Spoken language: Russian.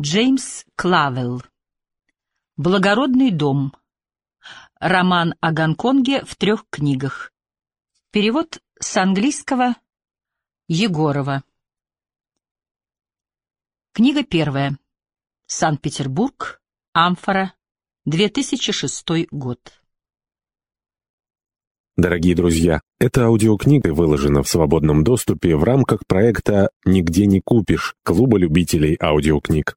Джеймс Клавелл. Благородный дом. Роман о Гонконге в трех книгах. Перевод с английского Егорова. Книга первая. Санкт-Петербург. Амфора. 2006 год. Дорогие друзья, эта аудиокнига выложена в свободном доступе в рамках проекта «Нигде не купишь» Клуба любителей аудиокниг.